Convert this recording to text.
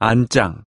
안장